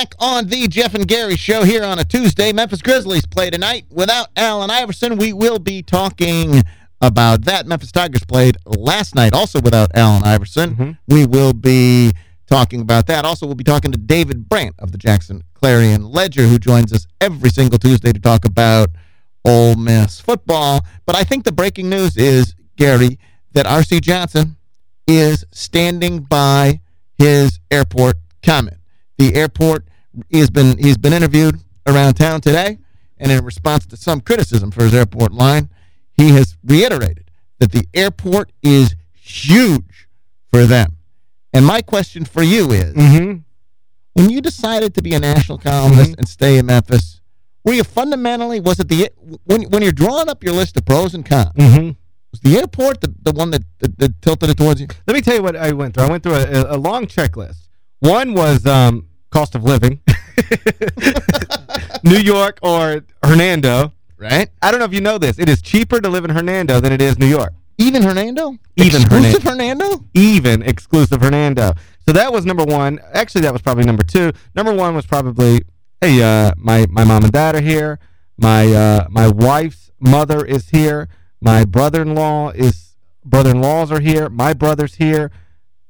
back on the Geoff and Gary show here on a Tuesday. Memphis Grizzlies play tonight without Allen Iverson. We will be talking about that. Memphis Tigers played last night also without Allen Iverson. Mm -hmm. We will be talking about that. Also, we'll be talking to David Brandt of the Jackson Clarion Ledger, who joins us every single Tuesday to talk about Ole Miss football. But I think the breaking news is, Gary, that R.C. Johnson is standing by his airport comment. The airport has been he's been interviewed around town today, and in response to some criticism for his airport line, he has reiterated that the airport is huge for them. And my question for you is, mm -hmm. when you decided to be a national columnist mm -hmm. and stay in Memphis, were you fundamentally, was it the, when, when you're drawing up your list of pros and cons, mm -hmm. was the airport the, the one that, that, that, tilted it towards you? Let me tell you what I went through. I went through a, a long checklist. One was um, cost of living. New York or Hernando. Right. I don't know if you know this. It is cheaper to live in Hernando than it is New York. Even Hernando? Even exclusive Hernando? Hernando? Even exclusive Hernando. So that was number one. Actually, that was probably number two. Number one was probably, hey, uh, my, my mom and dad are here. My uh, my wife's mother is here. My brother-in-law is brother-in-laws are here. My brother's here.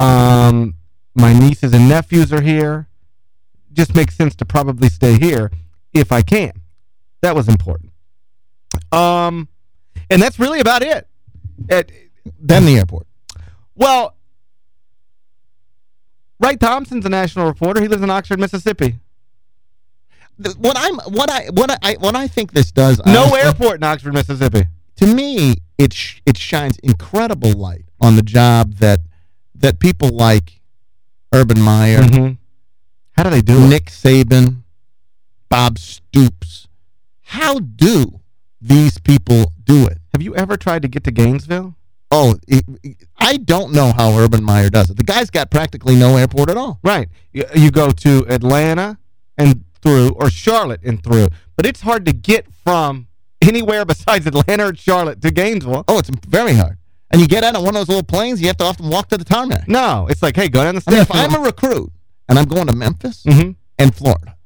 Um, my nieces and nephews are here. Just makes sense to probably stay here if I can. That was important. Um, and that's really about it. At, then the airport. Well, Wright Thompson's a national reporter. He lives in Oxford, Mississippi. What I'm what I what I what I think this does No honestly, airport in Oxford, Mississippi. To me, it sh it shines incredible light on the job that that people like Urban Meyer, mm -hmm. How do they do it? Nick it? Saban, Bob Stoops. How do these people do it? Have you ever tried to get to Gainesville? Oh, it, it, I don't know how Urban Meyer does it. The guy's got practically no airport at all. Right. You, you go to Atlanta and through, or Charlotte and through. But it's hard to get from anywhere besides Atlanta or Charlotte to Gainesville. Oh, it's very hard. And you get out on one of those little planes, you have to often walk to the tarmac. No, it's like, hey, go down the station. I mean, if I'm a recruit and I'm going to Memphis mm -hmm. and Florida,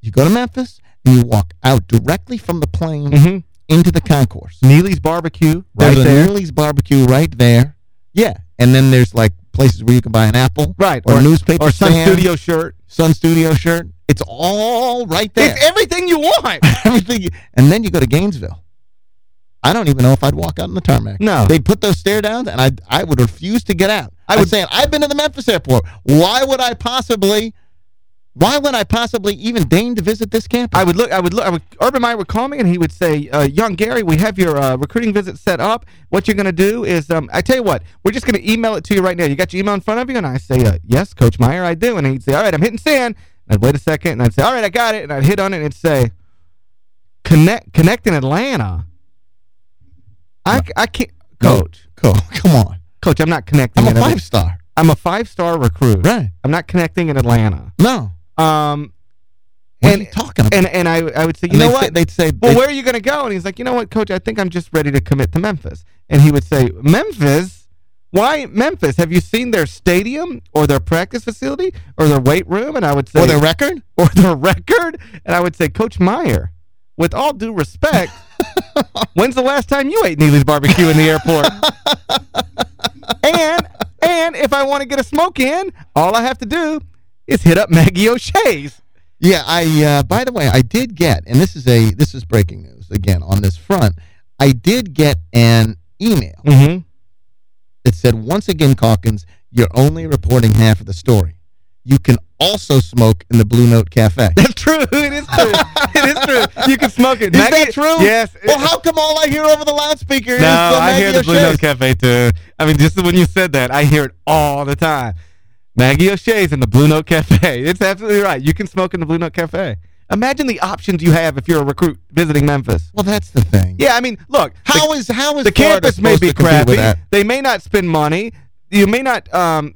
you go to Memphis and you walk out directly from the plane mm -hmm into the concourse. Neely's Barbecue right there's there. Neely's Barbecue right there. Yeah. And then there's like places where you can buy an apple. Right. Or, or a newspaper Or Sun stand, Studio shirt. Sun Studio shirt. It's all right there. It's everything you want. everything. You, and then you go to Gainesville. I don't even know if I'd walk out on the tarmac. No. They'd put those stare downs, and I I would refuse to get out. I would say, I've been to the Memphis airport. Why would I possibly why would I possibly even deign to visit this campus? I would look. I would look. I would, Urban Meyer would call me and he would say, uh, "Young Gary, we have your uh, recruiting visit set up. What you're going to do is, um, I tell you what, we're just going to email it to you right now. You got your email in front of you?" And I say, uh, "Yes, Coach Meyer, I do." And he'd say, "All right, I'm hitting send." And I'd wait a second and I'd say, "All right, I got it." And I'd hit on it and it'd say, "Connect, connect in Atlanta." I, I can't, Coach. Coach, come on, Coach. I'm not connecting. I'm a five star. I'm a five star recruit. Right. I'm not connecting in Atlanta. No. Um, what and, talking about? And, and I, I would say, you and know what? Say, they'd say, well, they'd, where are you going to go? And he's like, you know what, coach, I think I'm just ready to commit to Memphis. And he would say, Memphis? Why Memphis? Have you seen their stadium or their practice facility or their weight room? And I would say... Or their record? Or their record? And I would say, Coach Meyer, with all due respect, when's the last time you ate Neely's Barbecue in the airport? and, and if I want to get a smoke in, all I have to do is hit up Maggie O'Shea's. Yeah, I uh, by the way, I did get, and this is a this is breaking news again on this front. I did get an email mm -hmm. that said, once again, Calkins, you're only reporting half of the story. You can also smoke in the Blue Note Cafe. That's true. It is true. it is true. You can smoke it. Is Maggie, that true? Yes. Well, how come all I hear over the loudspeaker no, is the I hear the Blue Note Cafe, too. I mean, just when you said that, I hear it all the time. Maggie O'Shea's in the Blue Note Cafe. It's absolutely right. You can smoke in the Blue Note Cafe. Imagine the options you have if you're a recruit visiting Memphis. Well, that's the thing. Yeah, I mean, look. How the, is how is the campus may be crappy. They may not spend money. You may not um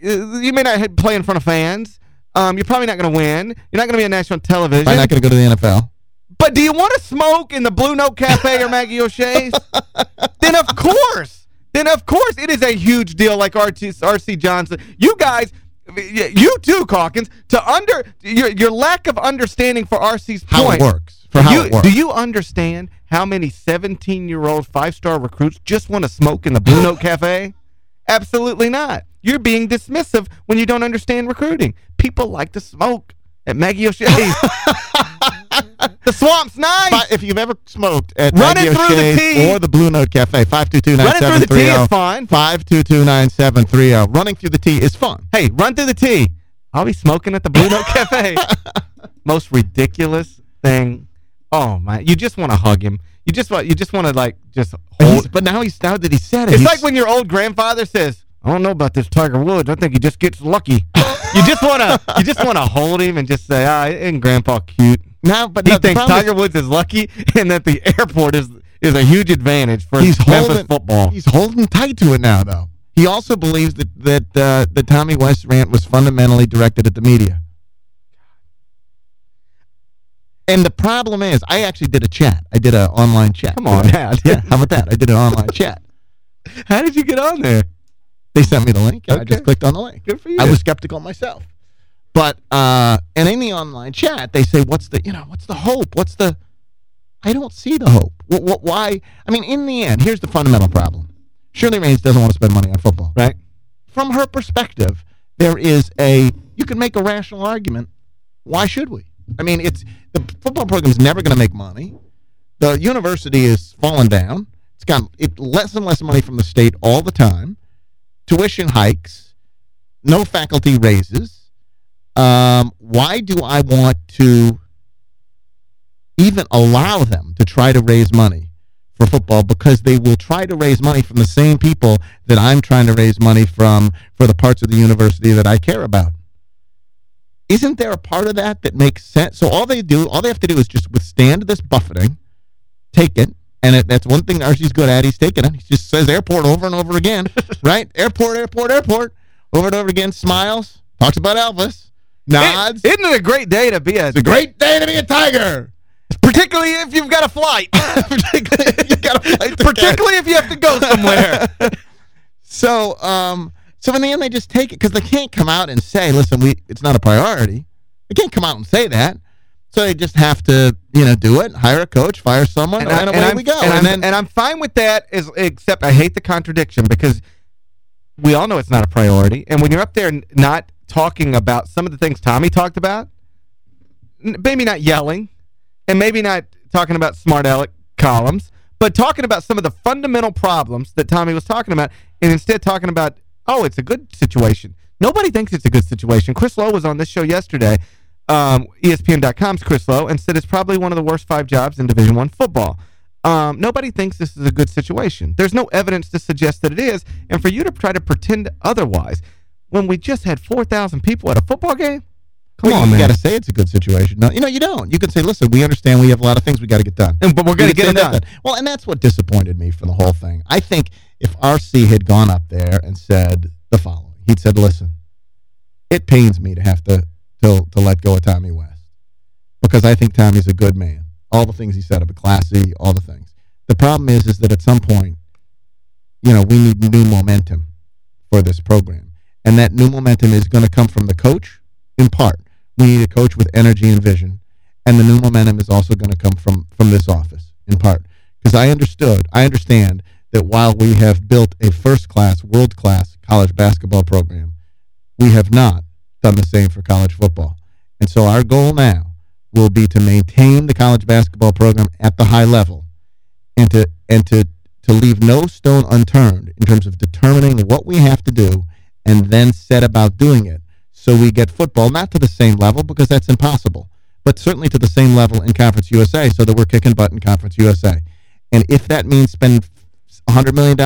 you may not play in front of fans. Um, you're probably not going to win. You're not going to be on national television. I'm not going to go to the NFL. But do you want to smoke in the Blue Note Cafe or Maggie O'Shea's? then of course. Then of course it is a huge deal like R.C. Johnson. You guys, You too, Calkins. To under your your lack of understanding for RC's point. How it works. For how you, it works. Do you understand how many 17-year-old five-star recruits just want to smoke in the Blue Note Cafe? Absolutely not. You're being dismissive when you don't understand recruiting. People like to smoke at Maggie O'Shea's. the swamp's nice. But if you've ever smoked at Running Maggie through the O'Shea's or the Blue Note Cafe, 522 Running through the tea is fine. 522-9730. Running through the tea is fun. Hey, run through the tea. I'll be smoking at the Blue Note Cafe. Most ridiculous thing. Oh, my. You just want to hug him. You just want you just want to like just hold he's- but now he's now that he said it. It's like when your old grandfather says, I don't know about this Tiger Woods. I think he just gets lucky. you just want to you just want to hold him and just say, ah, isn't grandpa cute? No, but He no, thinks Tiger Woods is lucky and that the airport is is a huge advantage for he's Memphis holding football. He's holding tight to it now, though. He also believes that that uh, the Tommy West rant was fundamentally directed at the media. And the problem is, I actually did a chat. I did an online chat. Come on. Dad. Yeah, how about that? I did an online chat. How did you get on there? They sent me the link, and I just clicked on the link. Good for you. I was skeptical myself. But uh and in the online chat, they say, "What's the you know what's the hope? What's the?" I don't see the hope. Wh- wh- why? I mean, in the end, here's the fundamental problem. Shirley Raines doesn't want to spend money on football. right. From her perspective, there is a you can make a rational argument. Why should we? I mean, it's the football program is never going to make money. The university is falling down. It's got it less and less money from the state all the time. Tuition hikes, no faculty raises. Um, why do I want to even allow them to try to raise money for football? Because they will try to raise money from the same people that I'm trying to raise money from for the parts of the university that I care about. Isn't there a part of that that makes sense? So all they do, all they have to do is just withstand this buffeting, take it, and it, that's one thing RC's good at. He's taking it. He just says airport over and over again, right? Airport, airport, airport, over and over again. Smiles, talks about Elvis, nods. Isn't it a great day to be a, it's a great day to be a tiger. particularly if you've got a flight. Particularly if you got a flight particularly if you have to go somewhere. So, um, so in the end, they just take it because they can't come out and say, "Listen, we it's not a priority." They can't come out and say that. So they just have to, you know, do it. Hire a coach, fire someone, and, I- away I'm, we go. And, And, I'm, then, and I'm fine with that, as, except I hate the contradiction because we all know it's not a priority. And when you're up there not talking about some of the things Tommy talked about, maybe not yelling, and maybe not talking about smart aleck columns, but talking about some of the fundamental problems that Tommy was talking about, and instead talking about, oh, it's a good situation. Nobody thinks it's a good situation. Chris Low was on this show yesterday, um, ESPN.com's Chris Low, and said it's probably one of the worst five jobs in Division One football. Um, nobody thinks this is a good situation. There's no evidence to suggest that it is, and for you to try to pretend otherwise, when we just had 4,000 people at a football game, come well, on, you man. got to say it's a good situation. No, you know, you don't. You can say, "Listen, we understand we have a lot of things we got to get done." And- but we're going to get it done. Well, and that's what disappointed me for the whole thing. I think if RC had gone up there and said the following, he'd said, "Listen, it pains me to have to to, to let go of Tommy West because I think Tommy's a good man. All the things he said about classy, all the things. The problem is, is that at some point, you know, we need new momentum for this program, and that new momentum is going to come from the coach in part. We need a coach with energy and vision, and the new momentum is also going to come from from this office in part because I understood, I understand that while we have built a first class, world class college basketball program, we have not done the same for college football. And so our goal now will be to maintain the college basketball program at the high level and to and to to leave no stone unturned in terms of determining what we have to do and then set about doing it so we get football not to the same level because that's impossible but certainly to the same level in Conference USA so that we're kicking butt in Conference USA. And if that means spend $100 million,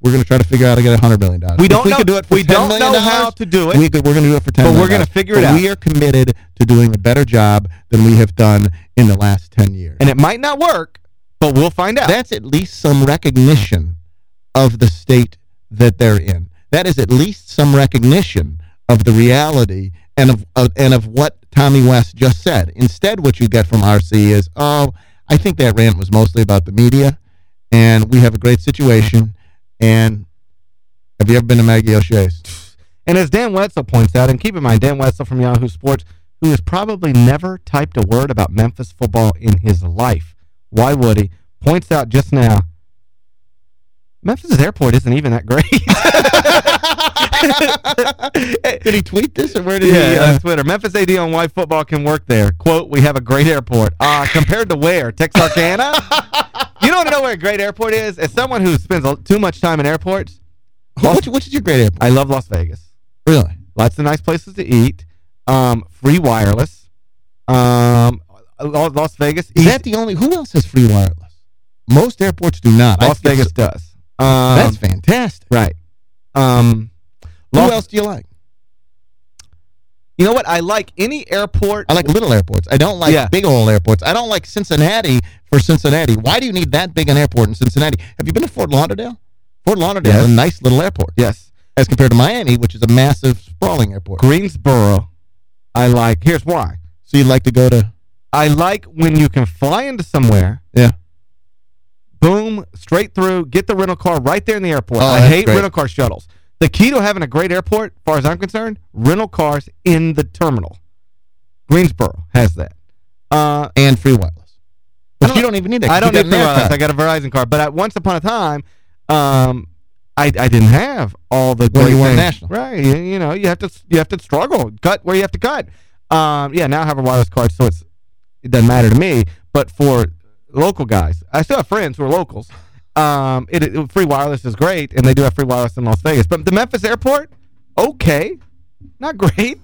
we're going to try to figure out how to get $100 million. We don't we know- do it we don't know how to do it. We could, we're going to do it for $10 But we're gonna figure it But out. We are committed to doing a better job than we have done in the last 10 years. And it might not work, but we'll find out. That's at least some recognition of the state that they're in. That is at least some recognition of the reality and of, of and of what Tommy West just said. Instead, what you get from RC is, oh, I think that rant was mostly about the media, and we have a great situation. And have you ever been to Maggie O'Shea's? And as Dan Wetzel points out, and keep in mind, Dan Wetzel from Yahoo Sports, who has probably never typed a word about Memphis football in his life. Why would he? Points out just now, Memphis' airport isn't even that great. did he tweet this or where did yeah, he? Uh, on Twitter. Memphis AD on why football can work there. Quote, we have a great airport. Uh, compared to where? Texarkana? you don't know where a great airport is? As someone who spends too much time in airports, which, which is your great airport? I love Las Vegas. Really? Lots of nice places to eat. Um, free wireless. Um, Las Vegas. Is that the only? Who else has free wireless? Most airports do not. Las Vegas does. Um, That's fantastic. right. Um, Who Las- else do you like? You know what? I like any airport. I like little airports. I don't like Yeah. big old airports. I don't like Cincinnati for Cincinnati. Why do you need that big an airport in Cincinnati? Have you been to Fort Lauderdale? Fort Lauderdale Yes. is a nice little airport yes. as compared to Miami, which is a massive, sprawling airport. Greensboro. I like. Here's why. So you'd like to go to... I like when you can fly into somewhere. Yeah. Boom, straight through, get the rental car right there in the airport. Oh, I hate great. rental car shuttles. The key to having a great airport, as far as I'm concerned, rental cars in the terminal. Greensboro has that. Uh, And free wireless. I But don't- you don't even need that. I don't need got free an wireless. I got a Verizon card. But at, once upon a time, um, I, I didn't have all the great you weren't national. Right. You, you know, you have to you have to struggle. Cut where you have to cut. Um, yeah, now I have a wireless card, so it's it doesn't matter to me. But for local guys, I still have friends who are locals. Um, it, it- free wireless is great, and they do have free wireless in Las Vegas. But the Memphis airport, okay, not great.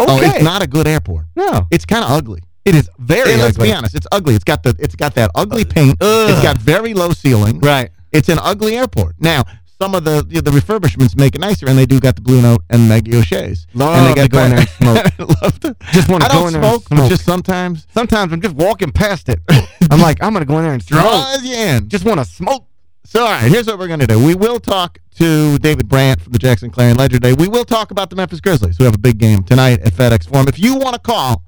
Okay, Oh, it's not a good airport. no, It's kind of ugly. It is very. Let's be honest. It's ugly. It's got the it's got that ugly uh, paint. ugh. It's got very low ceilings. Right. It's an ugly airport. Now, some of the the, the refurbishments make it nicer, and they do got the Blue Note and Maggie O'Shea's. Love and they to got go in there and smoke. I love to. Just want to go in there and smoke, but smoke. just sometimes Sometimes I'm just walking past it. I'm like, I'm gonna go in there and smoke. you in. Just want to smoke. So, all right, here's what we're going to do. We will talk to David Brandt from the Jackson Clarion Ledger Day. We will talk about the Memphis Grizzlies, who have a big game tonight at FedEx Forum. If you want to call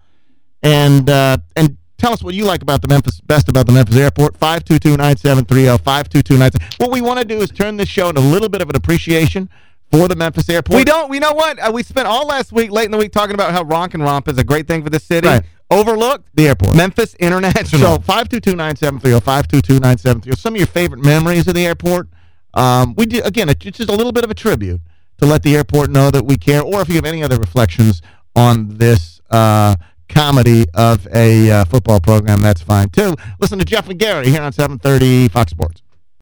and uh, and tell us what you like about the Memphis, best about the Memphis airport, 522-9730, 522-9730. What we want to do is turn this show into a little bit of an appreciation for the Memphis airport. We don't. We know what? Uh, we spent all last week, late in the week, talking about how Ronk and Romp is a great thing for the city. Right. Overlooked. The airport. Memphis International. So 522-9730, 522-9730. Some of your favorite memories of the airport. Um, we do, again, it's just a little bit of a tribute to let the airport know that we care, or if you have any other reflections on this uh, comedy of a uh, football program, that's fine too. Listen to Geoff and Gary here on 730 Fox Sports.